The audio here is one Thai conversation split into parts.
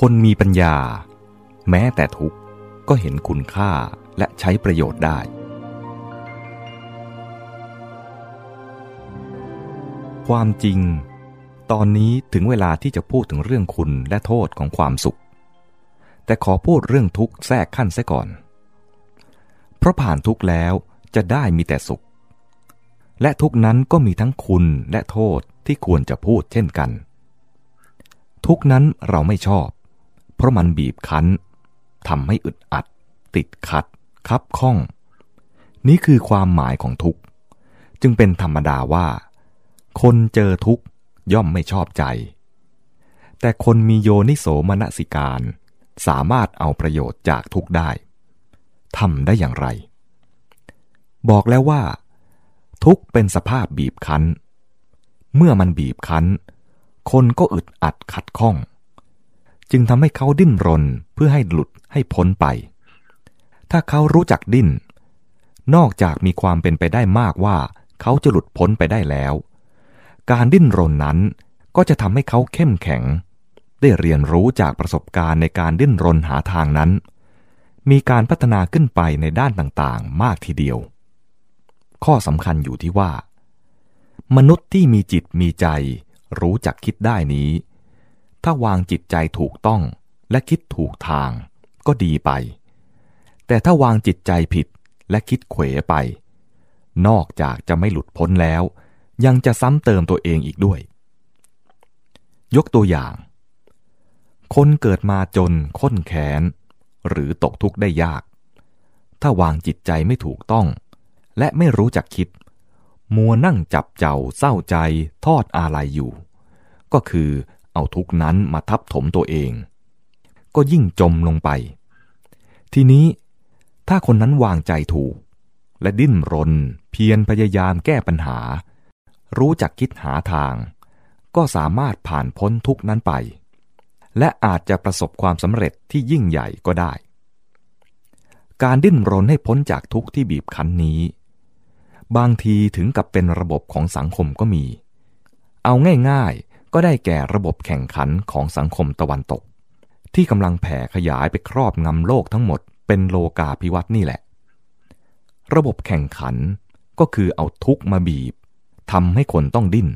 คนมีปัญญา แม้แต่ทุกข์ก็เห็นคุณค่าและใช้ประโยชน์ได้ ความจริง ตอนนี้ถึงเวลาที่จะพูดถึงเรื่องคุณและโทษของความสุข แต่ขอพูดเรื่องทุกข์แทรกขั้นซะก่อน เพราะผ่านทุกข์แล้วจะได้มีแต่สุข และทุกนั้นก็มีทั้งคุณและโทษที่ควรจะพูดเช่นกัน ทุกนั้นเราไม่ชอบ ราะมันบีบคั้นทำให้อึดอัด ติดขัด คับข้อง นี่คือความหมายของทุกจึงเป็นธรรมดาว่า คนเจอทุกย่อมไม่ชอบใจ แต่คนมีโยนิโสมนสิการ สามารถเอาประโยชน์จากทุกได้ทำได้อย่างไร บอกแล้วว่า ทุกเป็นสภาพบีบคั้น เมื่อมันบีบคั้น คนก็อึดอัดขัดข้อง จึงทำให้เขาดิ้นรนเพื่อให้หลุดให้พ้นไป ถ้าเขารู้จักดิ้น นอกจากมีความเป็นไปได้มากว่า เขาจะหลุดพ้นไปได้แล้ว การดิ้นรนนั้นก็จะทำให้เขาเข้มแข็ง ได้เรียนรู้จากประสบการณ์ในการดิ้นรนหาทางนั้น มีการพัฒนาขึ้นไปในด้านต่างๆ มากทีเดียว ข้อสำคัญอยู่ที่ว่า มนุษย์ที่มีจิตมีใจรู้จักคิดได้นี้ ถ้าวางจิตใจถูกต้องและคิดถูกทาง ก็ดีไป แต่ถ้าวางจิตใจผิดและคิดเขวไป นอกจากจะไม่หลุดพ้นแล้ว ยังจะซ้ำเติมตัวเองอีกด้วย ยกตัวอย่าง คนเกิดมาจนค้นแขน หรือตกทุกข์ได้ยาก ถ้าวางจิตใจไม่ถูกต้อง และไม่รู้จักคิด มัวนั่งจับเจ้าเศร้าใจทอดอาลัยอยู่ ก็คือ เอาทุกนั้นมาทับถมตัวเอง ก็ยิ่งจมลงไป ทีนี้ถ้าคนนั้นวางใจถูก และดิ้นรน เพียรพยายามแก้ปัญหา รู้จักคิดหาทาง ก็สามารถผ่านพ้นทุกนั้นไป และอาจจะประสบความสำเร็จที่ยิ่งใหญ่ก็ได้ การดิ้นรนให้พ้นจากทุกที่บีบคั้นนี้ บางทีถึงกับเป็นระบบของสังคมก็มี เอาง่ายๆ ก็ได้แก่ระบบแข่งขันของสังคมตะวันตก ที่กำลังแผ่ขยายไปครอบงำโลกทั้งหมดเป็นโลกาภิวัตน์นี่แหละ ระบบแข่งขันก็คือเอาทุกมาบีบทำให้คนต้องดิ้น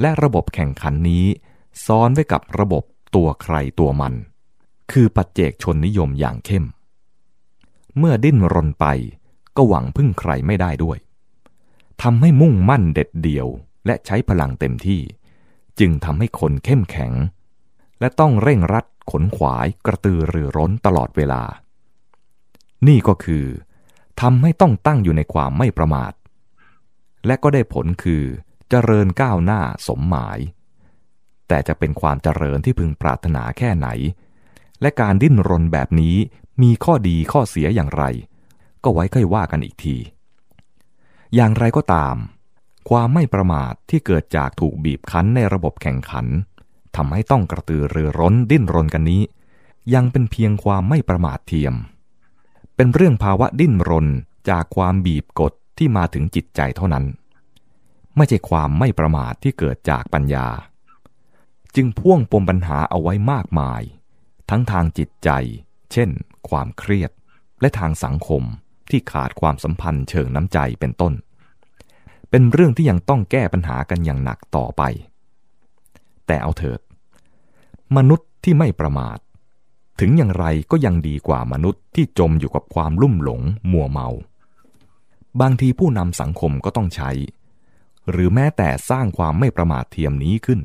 และระบบแข่งขันนี้ ซ้อนไว้กับระบบตัวใครตัวมัน คือปัจเจกชนนิยมอย่างเข้ม เมื่อดิ้นรนไปก็หวังพึ่งใครไม่ได้ด้วยทำให้มุ่งมั่นเด็ดเดี่ยวและใช้พลังเต็มที่ จึงทำให้คนเข้มแข็ง และต้องเร่งรัดขนขวายกระตือรือร้นตลอดเวลา นี่ก็คือทำให้ต้องตั้งอยู่ในความไม่ประมาท และก็ได้ผลคือเจริญก้าวหน้าสมหมาย แต่จะเป็นความเจริญที่พึงปรารถนาแค่ไหน และการดิ้นรนแบบนี้มีข้อดีข้อเสียอย่างไร ก็ไว้ค่อยว่ากันอีกที อย่างไรก็ตาม ความไม่ประมาทที่เกิดจากถูกบีบคั้นในระบบแข่งขันทำให้ต้องกระตือรือร้นดิ้นรนกันนี้ ยังเป็นเพียงความไม่ประมาทเทียม เป็นเรื่องภาวะดิ้นรนจากความบีบกดที่มาถึงจิตใจเท่านั้น ไม่ใช่ความไม่ประมาทที่เกิดจากปัญญา จึงพ่วงปมปัญหาเอาไว้มากมาย ทั้งทางจิตใจ เช่น ความเครียด และทางสังคมที่ขาดความสัมพันธ์เชิงน้ำใจเป็นต้น เป็นเรื่องที่ยังต้องแก้ปัญหากันอย่างหนักต่อไป แต่เอาเถิด มนุษย์ที่ไม่ประมาท ถึงอย่างไรก็ยังดีกว่ามนุษย์ที่จมอยู่กับความลุ่มหลงมัวเมา บางทีผู้นำสังคมก็ต้องใช้ หรือแม้แต่สร้างความไม่ประมาทเทียมนี้ขึ้น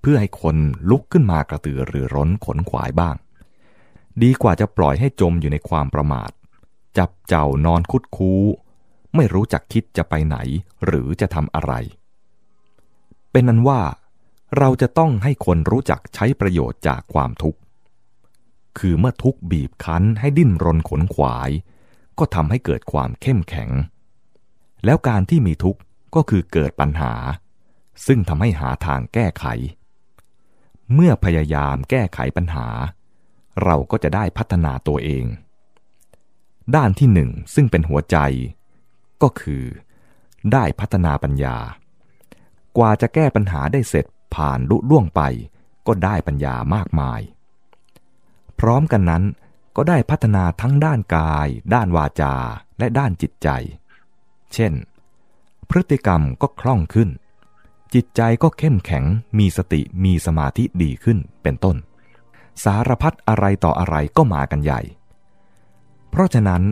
เพื่อให้คนลุกขึ้นมากระตือรือร้นขนขวายบ้าง ดีกว่าจะปล่อยให้จมอยู่ในความประมาท จับเจ้านอนคุดคู้ ไม่รู้จักคิดจะไปไหนหรือจะทำอะไร เป็นนั้นว่า เราจะต้องให้คนรู้จักใช้ประโยชน์จากความทุกข์ คือเมื่อทุกข์บีบคั้นให้ดิ้นรนขนขวาย ก็ทำให้เกิดความเข้มแข็ง แล้วการที่มีทุกข์ก็คือเกิดปัญหา ซึ่งทำให้หาทางแก้ไข เมื่อพยายามแก้ไขปัญหา เราก็จะได้พัฒนาตัวเองด้านที่หนึ่งซึ่งเป็นหัวใจ ก็คือ ได้พัฒนาปัญญา กว่าจะแก้ปัญหาได้เสร็จผ่านลุล่วงไป ก็ได้ปัญญามากมาย พร้อมกันนั้นก็ได้พัฒนาทั้งด้านกาย ด้านวาจาและด้านจิตใจ เช่น พฤติกรรมก็คล่องขึ้น จิตใจก็เข้มแข็งมีสติมีสมาธิดีขึ้นเป็นต้น สารพัดอะไรต่ออะไรก็มากันใหญ่ เพราะฉะนั้น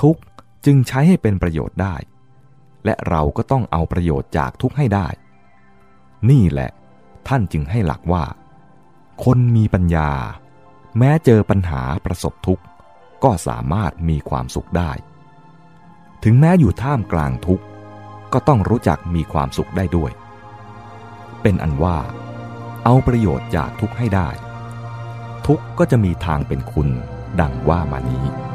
ทุก จึงใช้ให้เป็นประโยชน์ได้ และเราก็ต้องเอาประโยชน์จากทุกให้ได้ นี่แหละ ท่านจึงให้หลักว่า คนมีปัญญา แม้เจอปัญหาประสบทุกข์ ก็สามารถมีความสุขได้ ถึงแม้อยู่ท่ามกลางทุกข์ ก็ต้องรู้จักมีความสุขได้ด้วย เป็นอันว่า เอาประโยชน์จากทุกข์ให้ได้ ทุกข์ก็จะมีทางเป็นคุณดังว่ามานี้